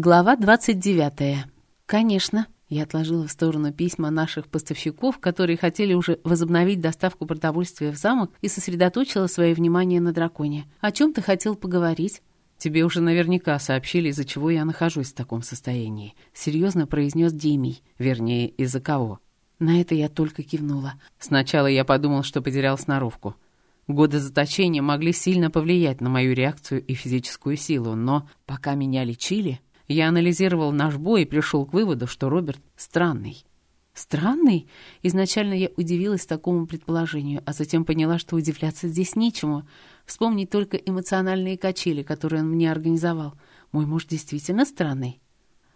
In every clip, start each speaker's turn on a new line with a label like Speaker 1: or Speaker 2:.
Speaker 1: Глава 29. Конечно. Я отложила в сторону письма наших поставщиков, которые хотели уже возобновить доставку продовольствия в замок, и сосредоточила свое внимание на драконе. «О чем ты хотел поговорить?»
Speaker 2: «Тебе уже наверняка сообщили, из-за чего я нахожусь в таком состоянии», — серьезно произнес Димий. Вернее, из-за кого.
Speaker 1: На это я только кивнула.
Speaker 2: Сначала я подумал, что потерял сноровку. Годы заточения могли сильно повлиять на мою реакцию и физическую силу, но пока меня лечили, я анализировал наш бой и пришел к выводу, что Роберт странный.
Speaker 1: Странный? Изначально я удивилась такому предположению, а затем поняла, что удивляться здесь нечему. Вспомнить только эмоциональные качели, которые он мне организовал. Мой муж действительно странный.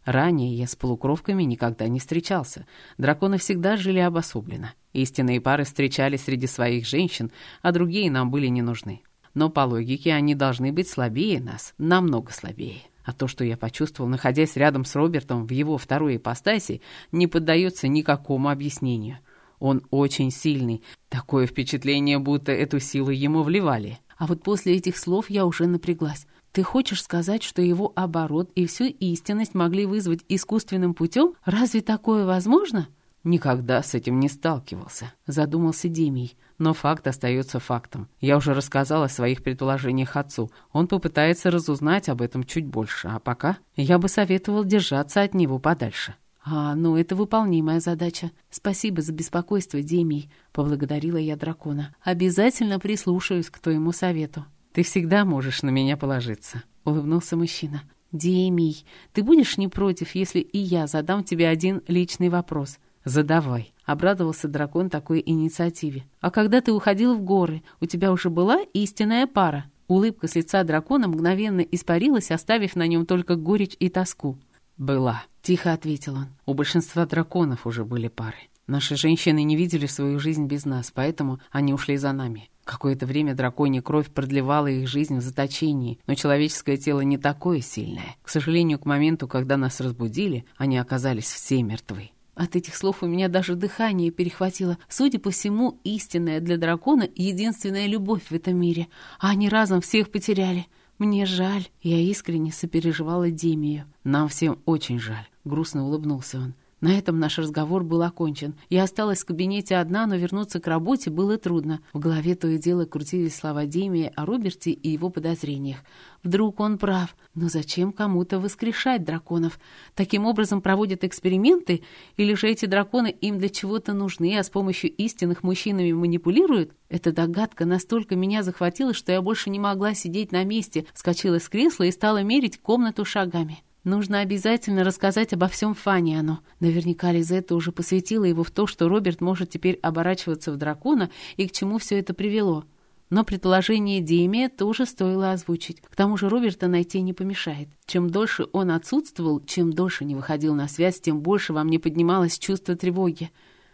Speaker 2: Ранее я с полукровками никогда не встречался. Драконы всегда жили обособленно. Истинные пары встречались среди своих женщин, а другие нам были не нужны. Но по логике они должны быть слабее нас, намного слабее. А то, что я почувствовал, находясь рядом с Робертом в его второй ипостаси, не поддается никакому объяснению. Он очень сильный. Такое впечатление, будто эту силу ему вливали.
Speaker 1: А вот после этих слов я уже напряглась. Ты хочешь сказать, что его оборот и всю истинность могли вызвать искусственным путем? Разве такое возможно?
Speaker 2: Никогда с этим не сталкивался, задумался Демий. Но факт остается фактом. Я уже рассказал о своих предположениях отцу. Он попытается разузнать об этом чуть больше, а пока я бы советовал держаться от него подальше.
Speaker 1: «А, ну это выполнимая задача. Спасибо за беспокойство, Демий», — поблагодарила я дракона. «Обязательно прислушаюсь к твоему совету».
Speaker 2: «Ты всегда можешь на меня положиться», — улыбнулся мужчина.
Speaker 1: «Демий, ты будешь не против, если и я задам тебе один личный вопрос?»
Speaker 2: «Задавай», —
Speaker 1: обрадовался дракон такой инициативе. «А когда ты уходил в горы, у тебя уже была истинная пара?» Улыбка с лица дракона мгновенно испарилась, оставив на нем только горечь и тоску.
Speaker 2: «Была», — тихо ответил он. «У большинства драконов уже были пары. Наши женщины не видели свою жизнь без нас, поэтому они ушли за нами. Какое-то время драконья кровь продлевала их жизнь в заточении, но человеческое тело не такое сильное. К сожалению, к моменту, когда нас разбудили, они оказались все мертвы.
Speaker 1: От этих слов у меня даже дыхание перехватило. Судя по всему, истинная для дракона единственная любовь в этом мире. А они разом всех потеряли. Мне жаль. Я искренне сопереживала Демию.
Speaker 2: Нам всем очень жаль. Грустно улыбнулся он.
Speaker 1: На этом наш разговор был окончен. Я осталась в кабинете одна, но вернуться к работе было трудно. В голове то и дело крутились слова Демия о Роберте и его подозрениях. Вдруг он прав. Но зачем кому-то воскрешать драконов? Таким образом проводят эксперименты? Или же эти драконы им для чего-то нужны, а с помощью истинных мужчинами манипулируют? Эта догадка настолько меня захватила, что я больше не могла сидеть на месте, вскочила с кресла и стала мерить комнату шагами. Нужно обязательно рассказать обо всем Фаниану. Наверняка Лизетта уже посвятила его в то, что Роберт может теперь оборачиваться в дракона и к чему все это привело. Но предположение Демия тоже стоило озвучить. К тому же Роберта найти не помешает. Чем дольше он отсутствовал, чем дольше не выходил на связь, тем больше во мне поднималось чувство тревоги.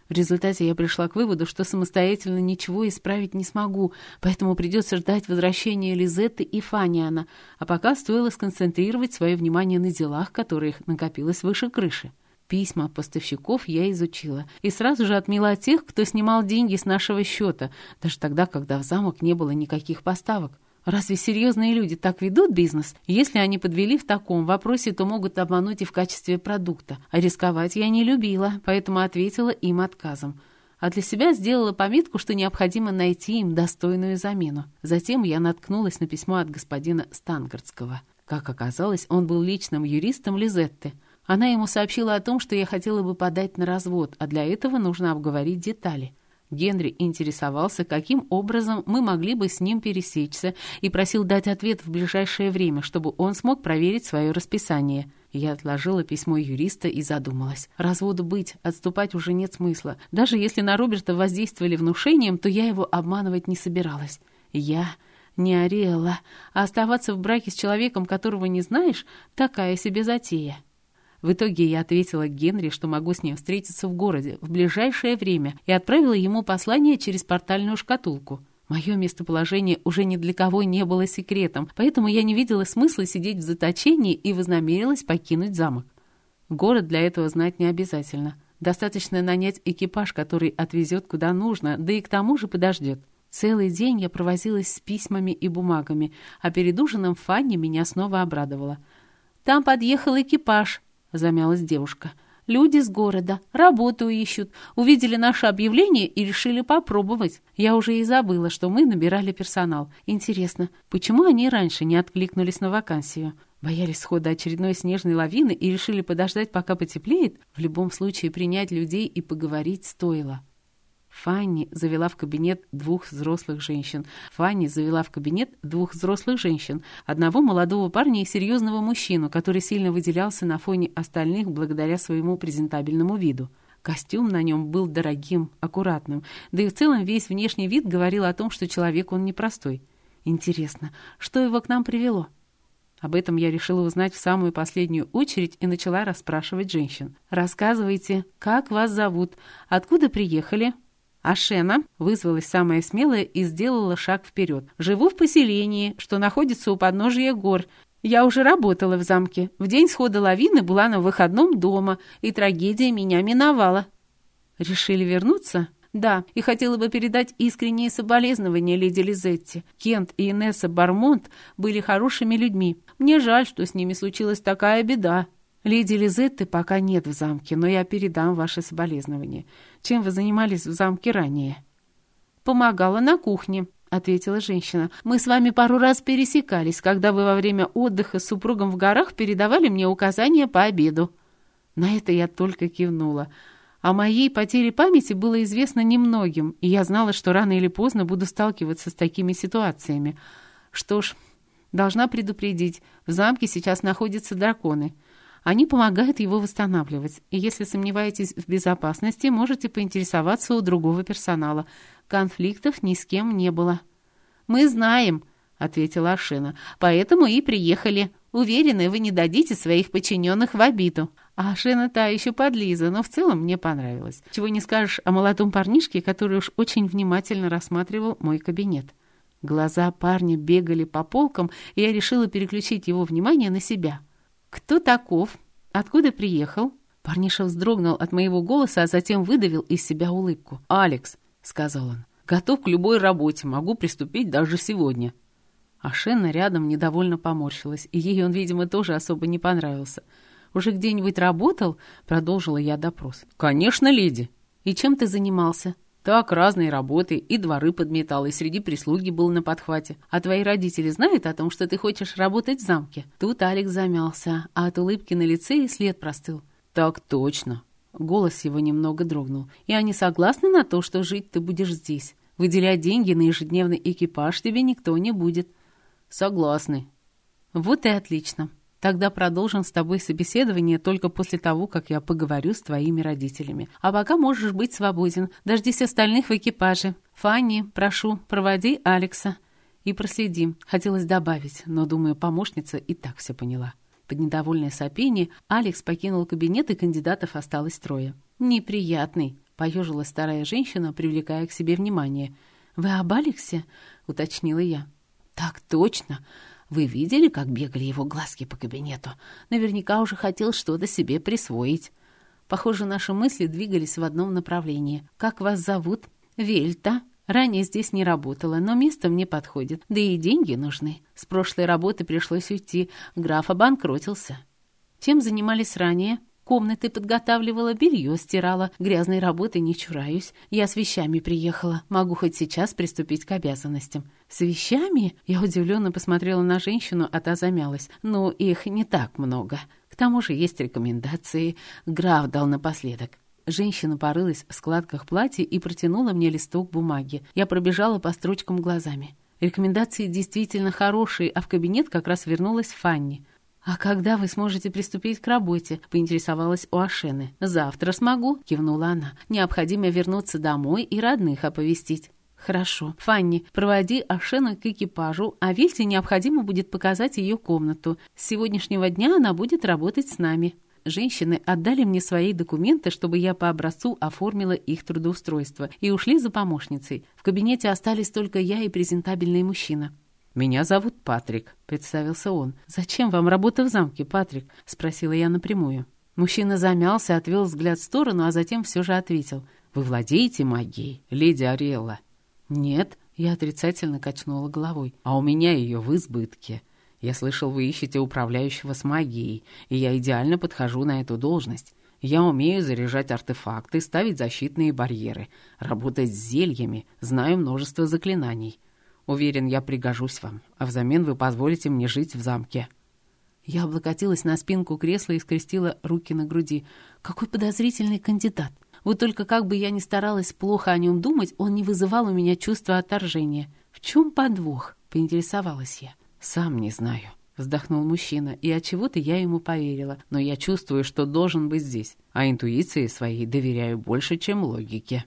Speaker 1: В результате я пришла к выводу, что самостоятельно ничего исправить не смогу, поэтому придется ждать возвращения Лизетты и Фаниана, а пока стоило сконцентрировать свое внимание на делах, которых накопилось выше крыши. Письма поставщиков я изучила и сразу же отмела тех, кто снимал деньги с нашего счета, даже тогда, когда в замок не было никаких поставок. Разве серьезные люди так ведут бизнес? Если они подвели в таком вопросе, то могут обмануть и в качестве продукта. А рисковать я не любила, поэтому ответила им отказом. А для себя сделала пометку, что необходимо найти им достойную замену. Затем я наткнулась на письмо от господина Стангардского. Как оказалось, он был личным юристом Лизетты. Она ему сообщила о том, что я хотела бы подать на развод, а для этого нужно обговорить детали. Генри интересовался, каким образом мы могли бы с ним пересечься, и просил дать ответ в ближайшее время, чтобы он смог проверить свое расписание. Я отложила письмо юриста и задумалась. Разводу быть, отступать уже нет смысла. Даже если на Роберта воздействовали внушением, то я его обманывать не собиралась. Я не Ариэла, а оставаться в браке с человеком, которого не знаешь, такая себе затея. В итоге я ответила Генри, что могу с ним встретиться в городе в ближайшее время и отправила ему послание через портальную шкатулку. Мое местоположение уже ни для кого не было секретом, поэтому я не видела смысла сидеть в заточении и вознамерилась покинуть замок. Город для этого знать не обязательно. Достаточно нанять экипаж, который отвезет куда нужно, да и к тому же подождет. Целый день я провозилась с письмами и бумагами, а перед ужином Фанни меня снова обрадовала – Там подъехал экипаж», — замялась девушка. Люди с города, работу ищут, увидели наше объявление и решили попробовать. Я уже и забыла, что мы набирали персонал. Интересно, почему они раньше не откликнулись на вакансию? Боялись схода очередной снежной лавины и решили подождать, пока потеплеет? В любом случае принять людей и поговорить стоило. Фанни завела в кабинет двух взрослых женщин. Фанни завела в кабинет двух взрослых женщин. Одного молодого парня и серьезного мужчину, который сильно выделялся на фоне остальных благодаря своему презентабельному виду. Костюм на нем был дорогим, аккуратным, да и в целом весь внешний вид говорил о том, что человек он непростой. Интересно, что его к нам привело? Об этом я решила узнать в самую последнюю очередь и начала расспрашивать женщин. «Рассказывайте, как вас зовут? Откуда приехали?» А Шена вызвалась самая смелая и сделала шаг вперед. «Живу в поселении, что находится у подножия гор. Я уже работала в замке. В день схода лавины была на выходном дома, и трагедия меня миновала». «Решили вернуться?» «Да, и хотела бы передать искренние соболезнования леди Лизетти. Кент и Инесса Бармонт были хорошими людьми. Мне жаль, что с ними случилась такая беда». «Леди Лизетты пока нет в замке, но я передам ваши соболезнования. Чем вы занимались в замке ранее?» «Помогала на кухне», — ответила женщина. «Мы с вами пару раз пересекались, когда вы во время отдыха с супругом в горах передавали мне указания по обеду». На это я только кивнула. О моей потере памяти было известно немногим, и я знала, что рано или поздно буду сталкиваться с такими ситуациями. Что ж, должна предупредить, в замке сейчас находятся драконы — они помогают его восстанавливать. И если сомневаетесь в безопасности, можете поинтересоваться у другого персонала. Конфликтов ни с кем не было. «Мы знаем», — ответила Ашина, — «поэтому и приехали. Уверены, вы не дадите своих подчиненных в обиду». А Ашина та еще подлиза, но в целом мне понравилось. Чего не скажешь о молодом парнишке, который уж очень внимательно рассматривал мой кабинет. Глаза парня бегали по полкам, и я решила переключить его внимание на себя. «Кто таков? Откуда приехал?» Парниша вздрогнул от моего голоса, а затем выдавил из себя улыбку.
Speaker 2: «Алекс», — сказал он, — «готов к любой работе, могу приступить даже сегодня».
Speaker 1: А Шенна рядом недовольно поморщилась, и ей он, видимо, тоже особо не понравился. «Уже где-нибудь работал?» — продолжила я допрос.
Speaker 2: «Конечно, леди».
Speaker 1: «И чем ты занимался?»
Speaker 2: Так, разные работы, и дворы подметал, и среди прислуги был на подхвате.
Speaker 1: А твои родители знают о том, что ты хочешь работать в замке?» Тут Алекс замялся, а от улыбки на лице и след простыл.
Speaker 2: «Так точно».
Speaker 1: Голос его немного дрогнул. «И они согласны на то, что жить ты будешь здесь? Выделять деньги на ежедневный экипаж тебе никто не будет».
Speaker 2: «Согласны».
Speaker 1: «Вот и отлично. Тогда продолжим с тобой собеседование только после того, как я поговорю с твоими родителями. А пока можешь быть свободен. Дождись остальных в экипаже. Фанни, прошу, проводи Алекса. И проследи. Хотелось добавить, но, думаю, помощница и так все поняла. Под недовольное сопение Алекс покинул кабинет, и кандидатов осталось трое. «Неприятный», — поежилась старая женщина, привлекая к себе внимание. «Вы об Алексе?» — уточнила я. «Так точно. Вы видели, как бегали его глазки по кабинету? Наверняка уже хотел что-то себе присвоить. Похоже, наши мысли двигались в одном направлении. Как вас зовут? Вельта. Ранее здесь не работала, но место мне подходит. Да и деньги нужны. С прошлой работы пришлось уйти. Граф обанкротился. Чем занимались ранее? Комнаты подготавливала, белье стирала. Грязной работы не чураюсь. Я с вещами приехала. Могу хоть сейчас приступить к обязанностям. С вещами? Я удивленно посмотрела на женщину, а та замялась. Ну, их не так много. К тому же есть рекомендации. Граф дал напоследок. Женщина порылась в складках платья и протянула мне листок бумаги. Я пробежала по строчкам глазами. Рекомендации действительно хорошие, а в кабинет как раз вернулась Фанни. «А когда вы сможете приступить к работе?» — поинтересовалась у Ашены. «Завтра смогу», — кивнула она. «Необходимо вернуться домой и родных оповестить». «Хорошо. Фанни, проводи Ашену к экипажу, а Вильте необходимо будет показать ее комнату. С сегодняшнего дня она будет работать с нами». Женщины отдали мне свои документы, чтобы я по образцу оформила их трудоустройство, и ушли за помощницей. В кабинете остались только я и презентабельный мужчина.
Speaker 2: «Меня зовут Патрик», — представился он.
Speaker 1: «Зачем вам работа в замке, Патрик?» — спросила я напрямую. Мужчина замялся, отвел взгляд в сторону, а затем все же ответил.
Speaker 2: «Вы владеете магией, леди Ариэлла?»
Speaker 1: «Нет», — я отрицательно качнула головой.
Speaker 2: «А у меня ее в избытке. Я слышал, вы ищете управляющего с магией, и я идеально подхожу на эту должность. Я умею заряжать артефакты, ставить защитные барьеры, работать с зельями, знаю множество заклинаний. Уверен, я пригожусь вам, а взамен вы позволите мне жить в замке».
Speaker 1: Я облокотилась на спинку кресла и скрестила руки на груди. «Какой подозрительный кандидат! Вот только как бы я ни старалась плохо о нем думать, он не вызывал у меня чувства отторжения. В чем подвох?» — поинтересовалась я.
Speaker 2: «Сам не знаю», — вздохнул мужчина, и от чего то я ему поверила, но я чувствую, что должен быть здесь, а интуиции своей доверяю больше, чем логике.